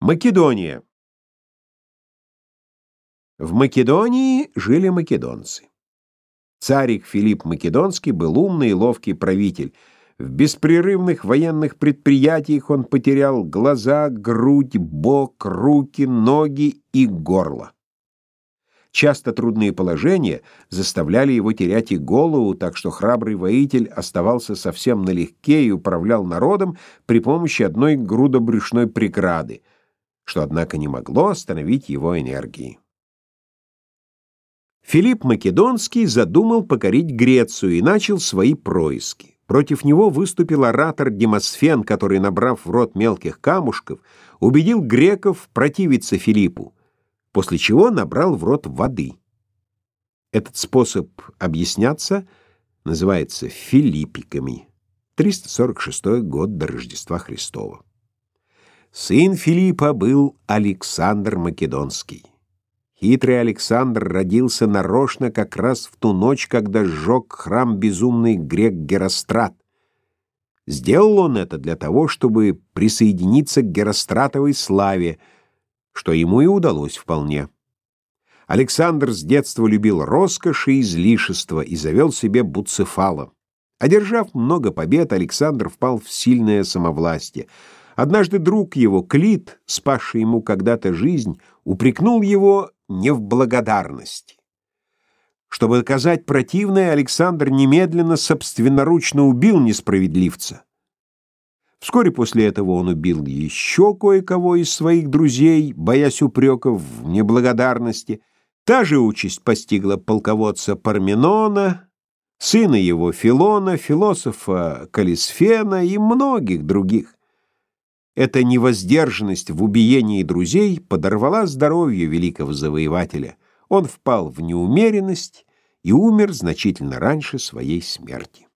Македония. В Македонии жили македонцы. Царик Филипп Македонский был умный и ловкий правитель. В беспрерывных военных предприятиях он потерял глаза, грудь, бок, руки, ноги и горло. Часто трудные положения заставляли его терять и голову, так что храбрый воитель оставался совсем налегке и управлял народом при помощи одной грудобрюшной преграды — что, однако, не могло остановить его энергии. Филипп Македонский задумал покорить Грецию и начал свои происки. Против него выступил оратор Демосфен, который, набрав в рот мелких камушков, убедил греков противиться Филиппу, после чего набрал в рот воды. Этот способ объясняться называется филиппиками. 346 год до Рождества Христова. Сын Филиппа был Александр Македонский. Хитрый Александр родился нарочно как раз в ту ночь, когда сжег храм безумный грек Герострат. Сделал он это для того, чтобы присоединиться к Геростратовой славе, что ему и удалось вполне. Александр с детства любил роскошь и излишество и завел себе Буцефала. Одержав много побед, Александр впал в сильное самовластие — Однажды друг его, Клит, спасший ему когда-то жизнь, упрекнул его не в благодарности. Чтобы доказать противное, Александр немедленно собственноручно убил несправедливца. Вскоре после этого он убил еще кое-кого из своих друзей, боясь упреков в неблагодарности. Та же участь постигла полководца Парменона, сына его Филона, философа Калисфена и многих других. Эта невоздержанность в убиении друзей подорвала здоровье великого завоевателя. Он впал в неумеренность и умер значительно раньше своей смерти.